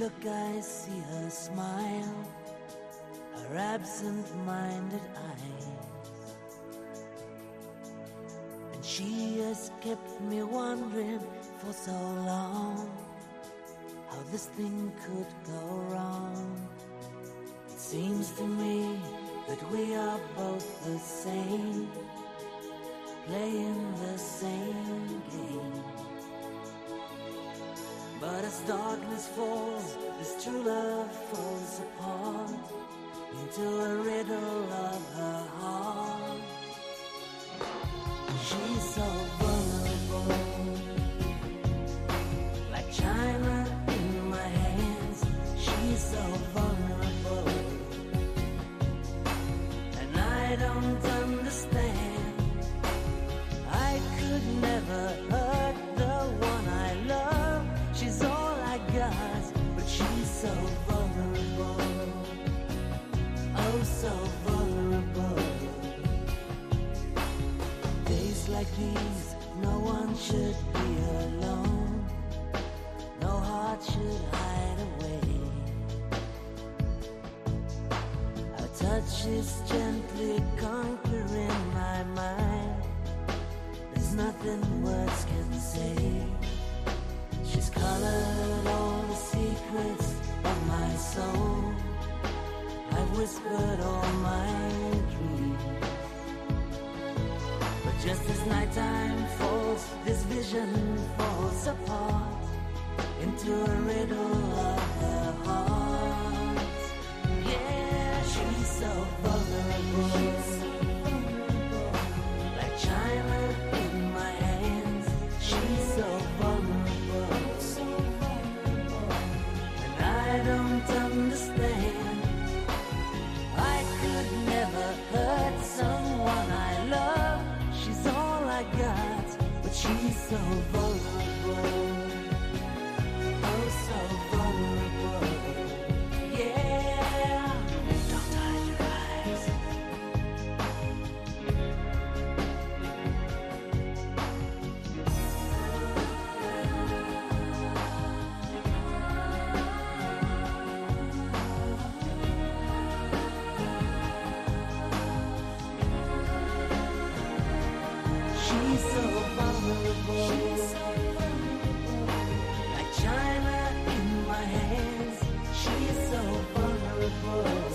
look, I see her smile, her absent minded eyes. And she has kept me wondering for so long how this thing could go wrong. It seems to me that we are both the same, playing the same darkness falls, this true love falls apart These, no one should be alone. No heart should hide away. Her touch is gently conquering my mind. There's nothing words can say. She's colored all the secrets of my soul. I've whispered all my dreams. Just as nighttime falls, this vision falls apart into a riddle of so vulnerable. Oh, so vulnerable. Yeah. Don't eyes. She's so vulnerable. Like china in my hands. She's so vulnerable.